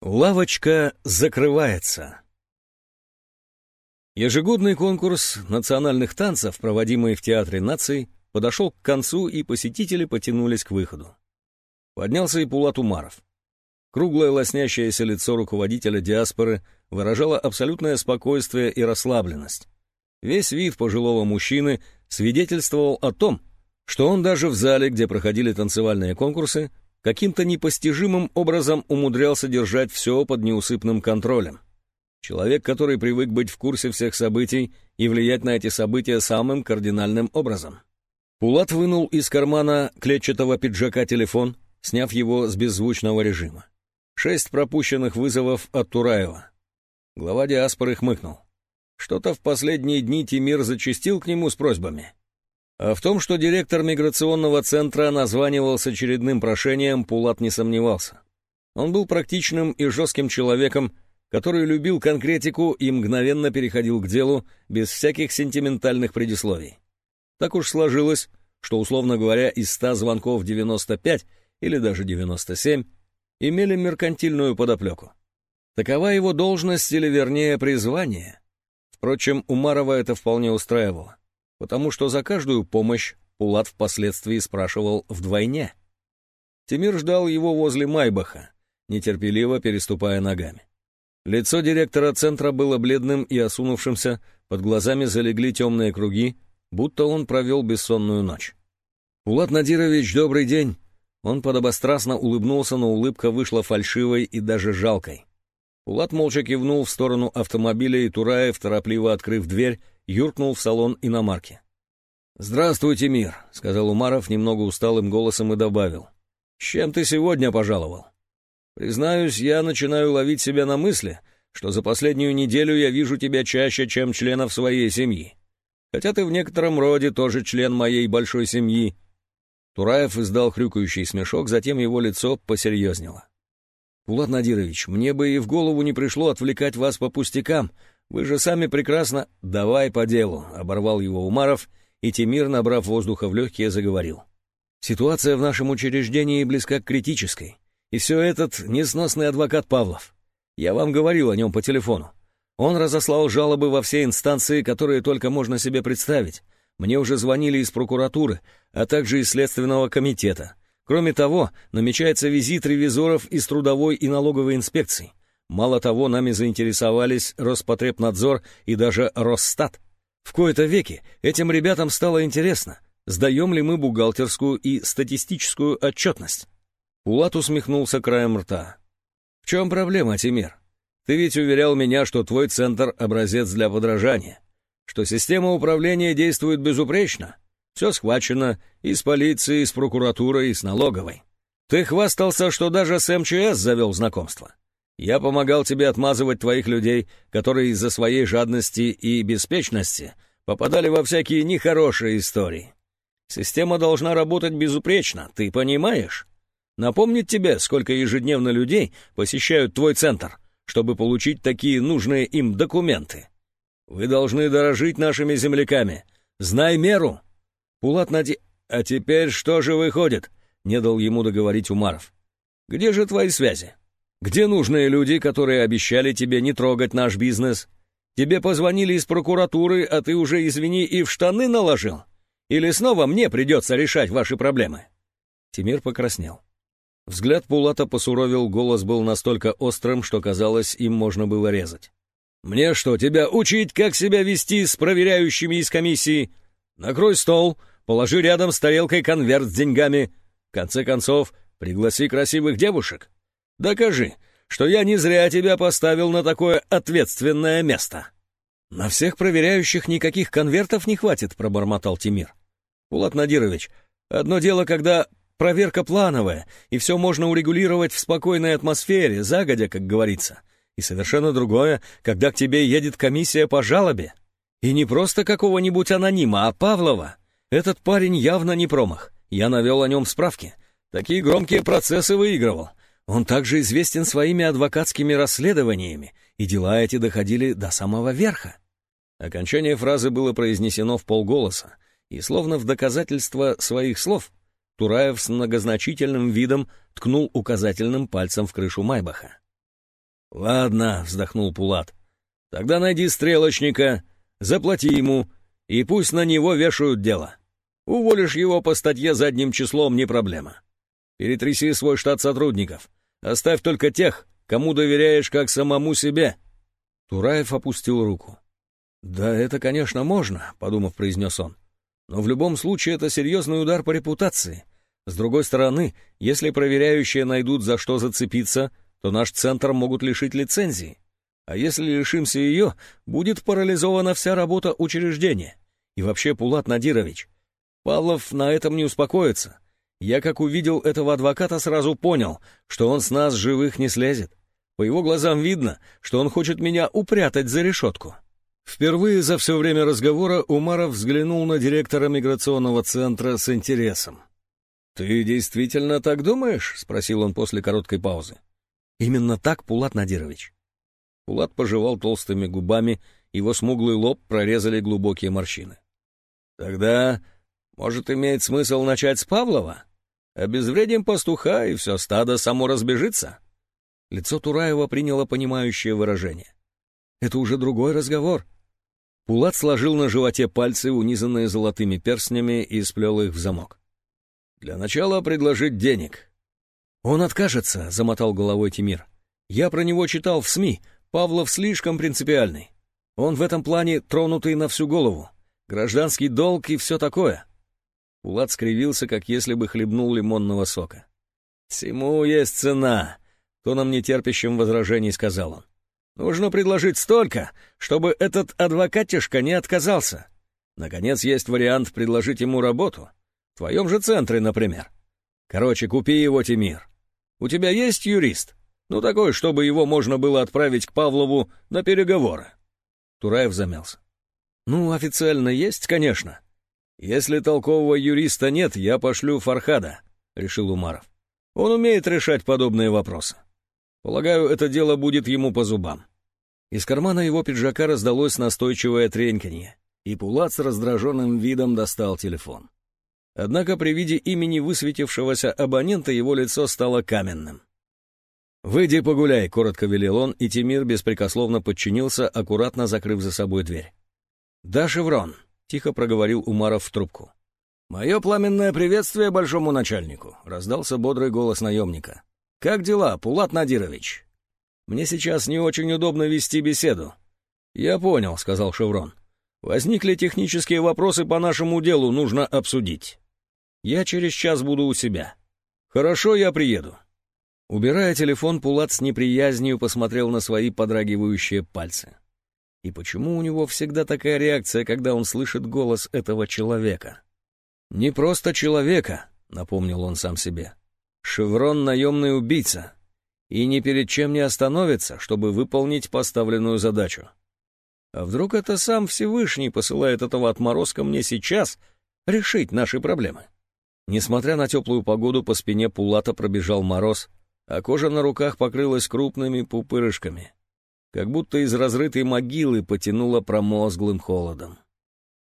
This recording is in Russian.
Лавочка закрывается. Ежегодный конкурс национальных танцев, проводимый в Театре наций, подошел к концу, и посетители потянулись к выходу. Поднялся и Пулат Умаров. Круглое лоснящееся лицо руководителя диаспоры выражало абсолютное спокойствие и расслабленность. Весь вид пожилого мужчины свидетельствовал о том, что он даже в зале, где проходили танцевальные конкурсы, каким-то непостижимым образом умудрялся держать все под неусыпным контролем. Человек, который привык быть в курсе всех событий и влиять на эти события самым кардинальным образом. Пулат вынул из кармана клетчатого пиджака телефон, сняв его с беззвучного режима. Шесть пропущенных вызовов от Тураева. Глава диаспоры хмыкнул. Что-то в последние дни Тимир зачастил к нему с просьбами. А в том, что директор миграционного центра названивал с очередным прошением, Пулат не сомневался. Он был практичным и жестким человеком, который любил конкретику и мгновенно переходил к делу без всяких сентиментальных предисловий. Так уж сложилось, что, условно говоря, из 100 звонков 95 или даже 97 имели меркантильную подоплеку. Такова его должность или, вернее, призвание. Впрочем, Умарова это вполне устраивало потому что за каждую помощь Пулат впоследствии спрашивал вдвойне. Тимир ждал его возле Майбаха, нетерпеливо переступая ногами. Лицо директора центра было бледным и осунувшимся, под глазами залегли темные круги, будто он провел бессонную ночь. «Пулат Надирович, добрый день!» Он подобострастно улыбнулся, но улыбка вышла фальшивой и даже жалкой. Пулат молча кивнул в сторону автомобиля, и Тураев, торопливо открыв дверь, юркнул в салон иномарки. «Здравствуйте, мир», — сказал Умаров немного усталым голосом и добавил. «С чем ты сегодня пожаловал?» «Признаюсь, я начинаю ловить себя на мысли, что за последнюю неделю я вижу тебя чаще, чем членов своей семьи. Хотя ты в некотором роде тоже член моей большой семьи». Тураев издал хрюкающий смешок, затем его лицо посерьезнело. «Пулат Надирович, мне бы и в голову не пришло отвлекать вас по пустякам. Вы же сами прекрасно...» «Давай по делу», — оборвал его Умаров, и Тимир, набрав воздуха в легкие, заговорил. «Ситуация в нашем учреждении близка к критической. И все этот несносный адвокат Павлов. Я вам говорил о нем по телефону. Он разослал жалобы во все инстанции, которые только можно себе представить. Мне уже звонили из прокуратуры, а также из Следственного комитета. Кроме того, намечается визит ревизоров из трудовой и налоговой инспекций. Мало того, нами заинтересовались Роспотребнадзор и даже Росстат. В кои-то веки этим ребятам стало интересно, сдаем ли мы бухгалтерскую и статистическую отчетность. Пулат усмехнулся краем рта. «В чем проблема, Тимир? Ты ведь уверял меня, что твой центр — образец для подражания, что система управления действует безупречно, все схвачено и с полицией, и с прокуратурой, и с налоговой. Ты хвастался, что даже с МЧС завел знакомство. Я помогал тебе отмазывать твоих людей, которые из-за своей жадности и беспечности попадали во всякие нехорошие истории. Система должна работать безупречно, ты понимаешь? Напомнить тебе, сколько ежедневно людей посещают твой центр, чтобы получить такие нужные им документы. Вы должны дорожить нашими земляками. Знай меру. Пулат нади... А теперь что же выходит? Не дал ему договорить Умаров. Где же твои связи? Где нужные люди, которые обещали тебе не трогать наш бизнес? Тебе позвонили из прокуратуры, а ты уже, извини, и в штаны наложил? Или снова мне придется решать ваши проблемы?» Тимир покраснел. Взгляд Пулата посуровил, голос был настолько острым, что казалось, им можно было резать. «Мне что, тебя учить, как себя вести с проверяющими из комиссии? Накрой стол, Положи рядом с тарелкой конверт с деньгами. В конце концов, пригласи красивых девушек. Докажи, что я не зря тебя поставил на такое ответственное место». «На всех проверяющих никаких конвертов не хватит», — пробормотал Тимир. «Пулат Надирович, одно дело, когда проверка плановая, и все можно урегулировать в спокойной атмосфере, загодя, как говорится. И совершенно другое, когда к тебе едет комиссия по жалобе. И не просто какого-нибудь анонима, а Павлова. Этот парень явно не промах. Я навел о нем справки. Такие громкие процессы выигрывал. Он также известен своими адвокатскими расследованиями, и дела эти доходили до самого верха. Окончание фразы было произнесено в полголоса, и словно в доказательство своих слов Тураев с многозначительным видом ткнул указательным пальцем в крышу Майбаха. «Ладно», — вздохнул Пулат. «Тогда найди стрелочника, заплати ему, и пусть на него вешают дело. Уволишь его по статье задним числом не проблема. Перетряси свой штат сотрудников. Оставь только тех, кому доверяешь как самому себе». Тураев опустил руку. «Да это, конечно, можно», — подумав, произнес он. «Но в любом случае это серьезный удар по репутации. С другой стороны, если проверяющие найдут за что зацепиться, то наш центр могут лишить лицензии. А если лишимся ее, будет парализована вся работа учреждения. И вообще, Пулат Надирович, Павлов на этом не успокоится. Я, как увидел этого адвоката, сразу понял, что он с нас живых не слезет. По его глазам видно, что он хочет меня упрятать за решетку. Впервые за все время разговора Умаров взглянул на директора миграционного центра с интересом. «Ты действительно так думаешь?» — спросил он после короткой паузы. «Именно так, Пулат Надирович». Пулат пожевал толстыми губами, его смуглый лоб прорезали глубокие морщины. «Тогда, может, имеет смысл начать с Павлова? Обезвредим пастуха, и все стадо само разбежится?» Лицо Тураева приняло понимающее выражение. «Это уже другой разговор», Пулат сложил на животе пальцы, унизанные золотыми перстнями, и сплел их в замок. «Для начала предложить денег». «Он откажется», — замотал головой Тимир. «Я про него читал в СМИ. Павлов слишком принципиальный. Он в этом плане тронутый на всю голову. Гражданский долг и все такое». Пулат скривился, как если бы хлебнул лимонного сока. «Всему есть цена», — тоном нетерпящим возражений сказал он. Нужно предложить столько, чтобы этот адвокатишка не отказался. Наконец, есть вариант предложить ему работу. В твоем же центре, например. Короче, купи его, Тимир. У тебя есть юрист? Ну, такой, чтобы его можно было отправить к Павлову на переговоры. Тураев замялся. Ну, официально есть, конечно. Если толкового юриста нет, я пошлю Фархада, решил Умаров. Он умеет решать подобные вопросы. Полагаю, это дело будет ему по зубам. Из кармана его пиджака раздалось настойчивое треньканье, и Пулат с раздраженным видом достал телефон. Однако при виде имени высветившегося абонента его лицо стало каменным. «Выйди погуляй», — коротко велел он, и Тимир беспрекословно подчинился, аккуратно закрыв за собой дверь. «Да, Шеврон», — тихо проговорил Умаров в трубку. «Мое пламенное приветствие большому начальнику», — раздался бодрый голос наемника. «Как дела, Пулат Надирович?» «Мне сейчас не очень удобно вести беседу». «Я понял», — сказал Шеврон. «Возникли технические вопросы по нашему делу, нужно обсудить. Я через час буду у себя. Хорошо, я приеду». Убирая телефон, Пулат с неприязнью посмотрел на свои подрагивающие пальцы. И почему у него всегда такая реакция, когда он слышит голос этого человека? «Не просто человека», — напомнил он сам себе. «Шеврон — наемный убийца, и ни перед чем не остановится, чтобы выполнить поставленную задачу. А вдруг это сам Всевышний посылает этого отморозка мне сейчас решить наши проблемы? Несмотря на теплую погоду, по спине Пулата пробежал мороз, а кожа на руках покрылась крупными пупырышками, как будто из разрытой могилы потянуло промозглым холодом.